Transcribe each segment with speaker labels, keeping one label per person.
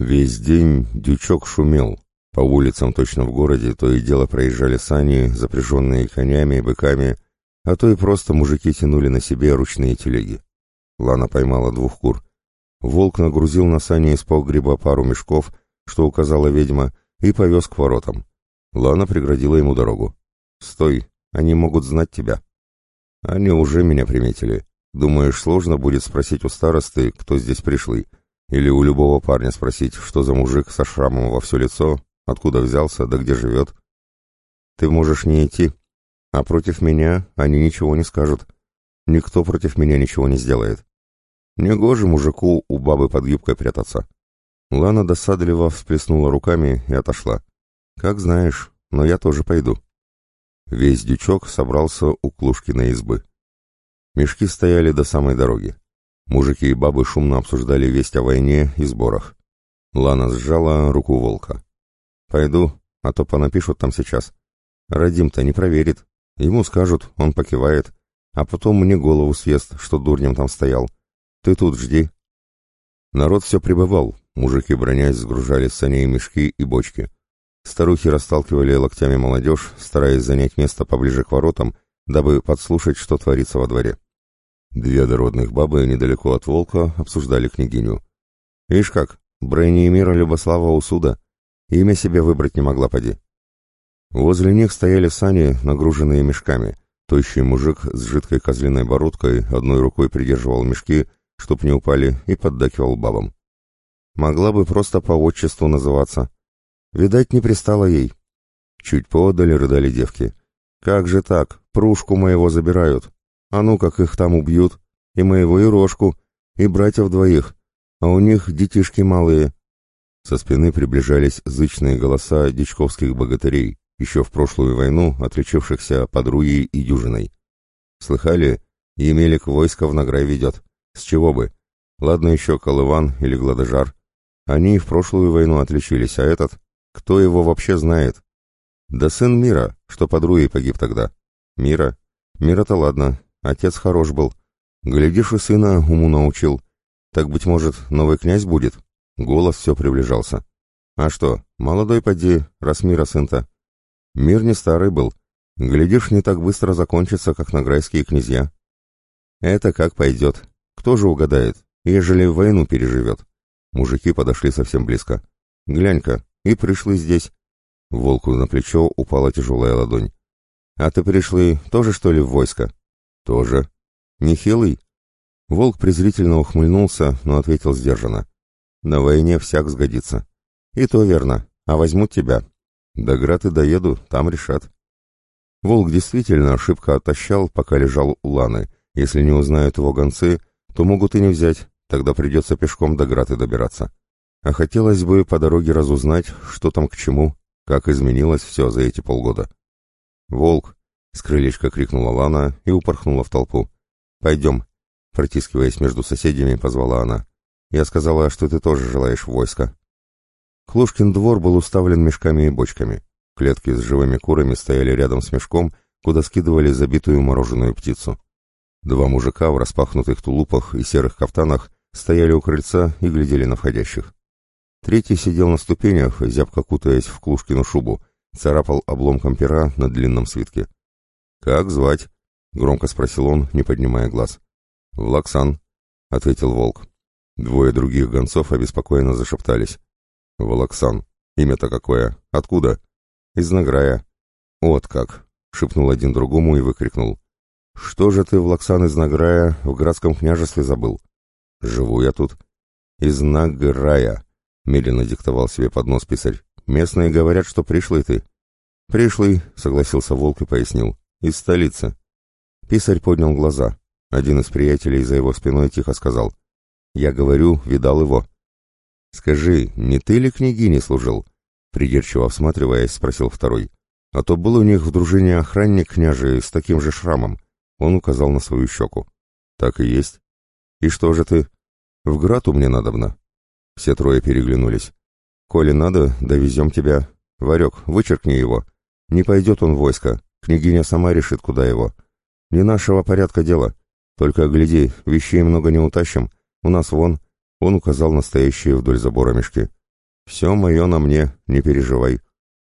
Speaker 1: Весь день дючок шумел. По улицам точно в городе то и дело проезжали сани, запряженные конями и быками, а то и просто мужики тянули на себе ручные телеги. Лана поймала двух кур. Волк нагрузил на сани из погреба пару мешков, что указала ведьма, и повез к воротам. Лана преградила ему дорогу. «Стой, они могут знать тебя». «Они уже меня приметили. Думаешь, сложно будет спросить у старосты, кто здесь пришлый?» Или у любого парня спросить, что за мужик со шрамом во все лицо, откуда взялся, да где живет. Ты можешь не идти, а против меня они ничего не скажут. Никто против меня ничего не сделает. Негоже мужику у бабы под юбкой прятаться. Лана досадливо всплеснула руками и отошла. Как знаешь, но я тоже пойду. Весь дючок собрался у Клушкиной избы. Мешки стояли до самой дороги. Мужики и бабы шумно обсуждали весть о войне и сборах. Лана сжала руку волка. «Пойду, а то понапишут там сейчас. Радим-то не проверит. Ему скажут, он покивает, а потом мне голову съест, что дурнем там стоял. Ты тут жди». Народ все прибывал, мужики, бронясь, сгружали с саней мешки и бочки. Старухи расталкивали локтями молодежь, стараясь занять место поближе к воротам, дабы подслушать, что творится во дворе. Две дородных бабы недалеко от волка обсуждали княгиню. «Ишь как, Брейниемира Любослава Усуда. Имя себе выбрать не могла поди». Возле них стояли сани, нагруженные мешками. Тощий мужик с жидкой козлиной бородкой одной рукой придерживал мешки, чтоб не упали, и поддакивал бабам. Могла бы просто по отчеству называться. Видать, не пристало ей. Чуть подали рыдали девки. «Как же так? Пружку моего забирают. А ну, как их там убьют. И моего, и Рожку, и братьев двоих. А у них детишки малые. Со спины приближались зычные голоса дичковских богатырей, еще в прошлую войну отличившихся подруей и дюжиной. Слыхали, Емелик войско в награй ведет. С чего бы? Ладно еще Колыван или Гладожар. Они в прошлую войну отличились, а этот... Кто его вообще знает? Да сын Мира, что подруей погиб тогда. Мира? Мира-то ладно, Отец хорош был. Глядишь, и сына уму научил. Так, быть может, новый князь будет?» Голос все приближался. «А что, молодой поди, раз мира сын-то?» «Мир не старый был. Глядишь, не так быстро закончится, как награйские князья». «Это как пойдет. Кто же угадает, ежели войну переживет?» Мужики подошли совсем близко. «Глянь-ка, и пришли здесь». Волку на плечо упала тяжелая ладонь. «А ты пришли тоже, что ли, в войско?» «Тоже». «Нехилый?» Волк презрительно ухмыльнулся, но ответил сдержанно. «На войне всяк сгодится». «И то верно. А возьмут тебя». «До Граты доеду, там решат». Волк действительно ошибка отощал, пока лежал у Ланы. Если не узнают его гонцы, то могут и не взять, тогда придется пешком до Граты добираться. А хотелось бы по дороге разузнать, что там к чему, как изменилось все за эти полгода. «Волк, с крылечка крикнула Лана и упорхнула в толпу. «Пойдем», — протискиваясь между соседями, позвала она. «Я сказала, что ты тоже желаешь войска». Клушкин двор был уставлен мешками и бочками. Клетки с живыми курами стояли рядом с мешком, куда скидывали забитую мороженую птицу. Два мужика в распахнутых тулупах и серых кафтанах стояли у крыльца и глядели на входящих. Третий сидел на ступенях, зябко кутаясь в Клушкину шубу, царапал обломком пера на длинном свитке. «Как звать?» — громко спросил он, не поднимая глаз. «Влаксан», — ответил волк. Двое других гонцов обеспокоенно зашептались. «Волоксан. Имя-то какое? Откуда?» «Из Награя». «Вот как!» — шепнул один другому и выкрикнул. «Что же ты, Влаксан, из Награя в Градском княжестве забыл?» «Живу я тут». «Из Награя», — медленно диктовал себе под нос писарь. «Местные говорят, что пришлый ты». «Пришлый», — согласился волк и пояснил. Из столицы. Писарь поднял глаза. Один из приятелей за его спиной тихо сказал. Я говорю, видал его. Скажи, не ты ли княгине служил? Придирчиво всматриваясь, спросил второй. А то был у них в дружине охранник княжи с таким же шрамом. Он указал на свою щеку. Так и есть. И что же ты? В Грату мне надобно. Все трое переглянулись. Коли надо, довезем тебя. Варек, вычеркни его. Не пойдет он в войско. Княгиня сама решит, куда его. Не нашего порядка дело. Только, гляди, вещей много не утащим. У нас вон...» Он указал настоящие вдоль забора мешки. «Все мое на мне, не переживай».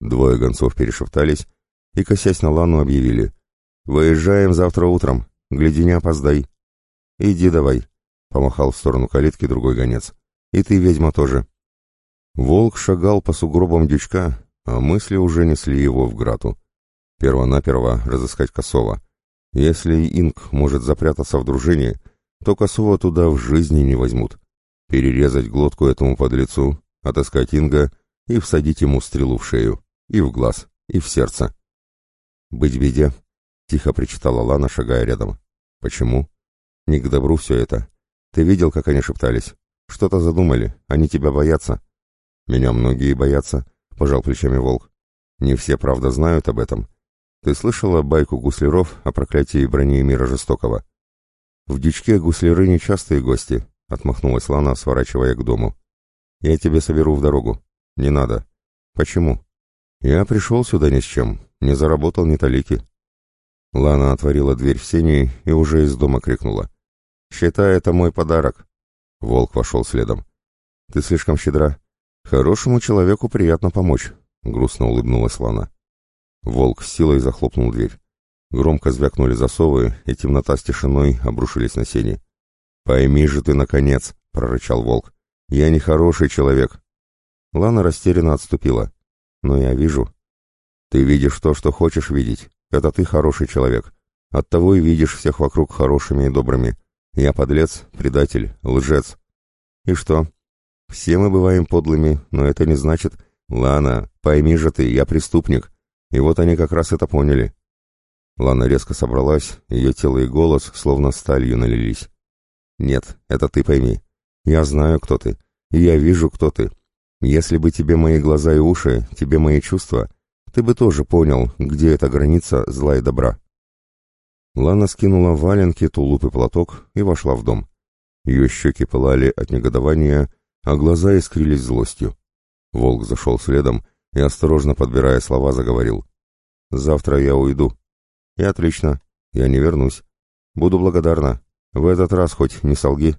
Speaker 1: Двое гонцов перешептались и, косясь на Лану, объявили. «Выезжаем завтра утром. Гляди, не опоздай». «Иди давай», — помахал в сторону калитки другой гонец. «И ты, ведьма, тоже». Волк шагал по сугробам дючка, а мысли уже несли его в грату. Первонаперво разыскать Косова. Если Инк может запрятаться в дружине, то Косова туда в жизни не возьмут. Перерезать глотку этому подлецу, отыскать Инга и всадить ему стрелу в шею, и в глаз, и в сердце. «Быть беде», — тихо причитала Лана, шагая рядом. «Почему?» «Не к добру все это. Ты видел, как они шептались? Что-то задумали, они тебя боятся». «Меня многие боятся», — пожал плечами Волк. «Не все, правда, знают об этом, ты слышала байку гусляров о проклятии брони мира жестокого? В дичке гусляры нечастые гости, отмахнулась Лана, сворачивая к дому. Я тебе соберу в дорогу. Не надо. Почему? Я пришел сюда ни с чем, не заработал ни талики. Лана отворила дверь в сени и уже из дома крикнула. «Считай, это мой подарок». Волк вошел следом. «Ты слишком щедра. Хорошему человеку приятно помочь», — грустно улыбнулась Лана. Волк с силой захлопнул дверь. Громко звякнули засовы, и темнота с тишиной обрушились на сени. «Пойми же ты, наконец!» — прорычал волк. «Я не хороший человек!» Лана растерянно отступила. «Но я вижу». «Ты видишь то, что хочешь видеть. Это ты хороший человек. Оттого и видишь всех вокруг хорошими и добрыми. Я подлец, предатель, лжец. И что? Все мы бываем подлыми, но это не значит... Лана, пойми же ты, я преступник. И вот они как раз это поняли. Лана резко собралась, ее тело и голос словно сталью налились. «Нет, это ты пойми. Я знаю, кто ты. И я вижу, кто ты. Если бы тебе мои глаза и уши, тебе мои чувства, ты бы тоже понял, где эта граница зла и добра». Лана скинула валенки, тулуп и платок и вошла в дом. Ее щеки пылали от негодования, а глаза искрились злостью. Волк зашел следом и, осторожно подбирая слова, заговорил. «Завтра я уйду». «И отлично. Я не вернусь. Буду благодарна. В этот раз хоть не солги».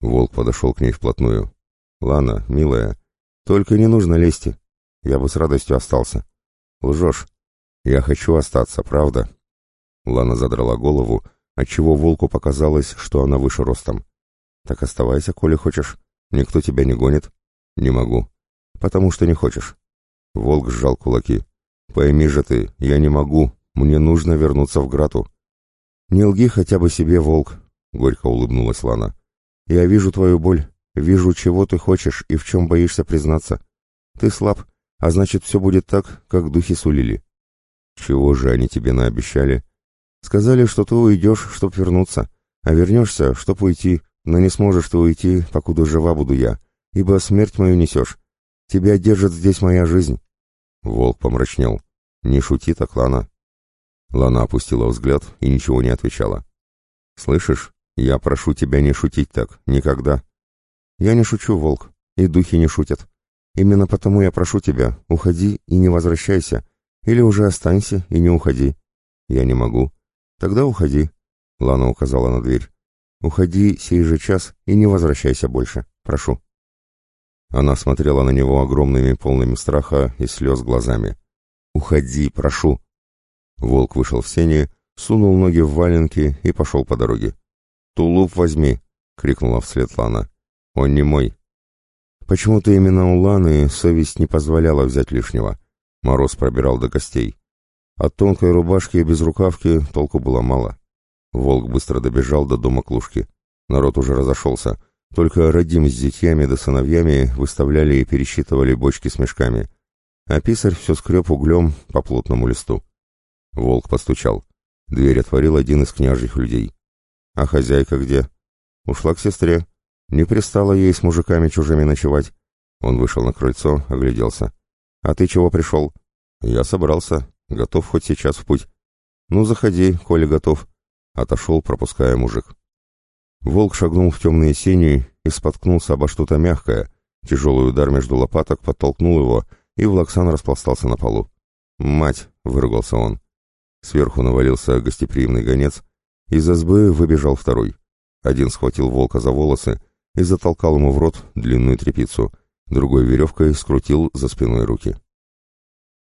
Speaker 1: Волк подошел к ней вплотную. «Лана, милая, только не нужно лезть. Я бы с радостью остался». «Лжешь. Я хочу остаться, правда?» Лана задрала голову, отчего волку показалось, что она выше ростом. «Так оставайся, коли хочешь. Никто тебя не гонит». «Не могу. Потому что не хочешь. Волк сжал кулаки. «Пойми же ты, я не могу. Мне нужно вернуться в Грату». «Не лги хотя бы себе, Волк», — горько улыбнулась Лана. «Я вижу твою боль, вижу, чего ты хочешь и в чем боишься признаться. Ты слаб, а значит, все будет так, как духи сулили». «Чего же они тебе наобещали?» «Сказали, что ты уйдешь, чтоб вернуться, а вернешься, чтоб уйти, но не сможешь ты уйти, покуда жива буду я, ибо смерть мою несешь. Тебя держит здесь моя жизнь». Волк помрачнел. «Не шути так, Лана». Лана опустила взгляд и ничего не отвечала. «Слышишь, я прошу тебя не шутить так, никогда». «Я не шучу, Волк, и духи не шутят. Именно потому я прошу тебя, уходи и не возвращайся, или уже останься и не уходи». «Я не могу». «Тогда уходи», — Лана указала на дверь. «Уходи сей же час и не возвращайся больше, прошу». Она смотрела на него огромными, полными страха и слез глазами. «Уходи, прошу!» Волк вышел в сени, сунул ноги в валенки и пошел по дороге. «Тулуп возьми!» — крикнула вслед Лана. «Он не мой!» Почему-то именно у Ланы совесть не позволяла взять лишнего. Мороз пробирал до костей. От тонкой рубашки и безрукавки толку было мало. Волк быстро добежал до дома клушки. Народ уже разошелся. Только родим с детьями да сыновьями выставляли и пересчитывали бочки с мешками, а писарь все скреб углем по плотному листу. Волк постучал. Дверь отворил один из княжьих людей. «А хозяйка где?» «Ушла к сестре. Не пристало ей с мужиками чужими ночевать». Он вышел на крыльцо, огляделся. «А ты чего пришел?» «Я собрался. Готов хоть сейчас в путь». «Ну, заходи, коли готов». Отошел, пропуская мужик. Волк шагнул в темные сени и споткнулся обо что-то мягкое. Тяжелый удар между лопаток подтолкнул его, и Влаксан распластался на полу. «Мать!» — выругался он. Сверху навалился гостеприимный гонец. Из избы выбежал второй. Один схватил волка за волосы и затолкал ему в рот длинную трепицу, другой веревкой скрутил за спиной руки.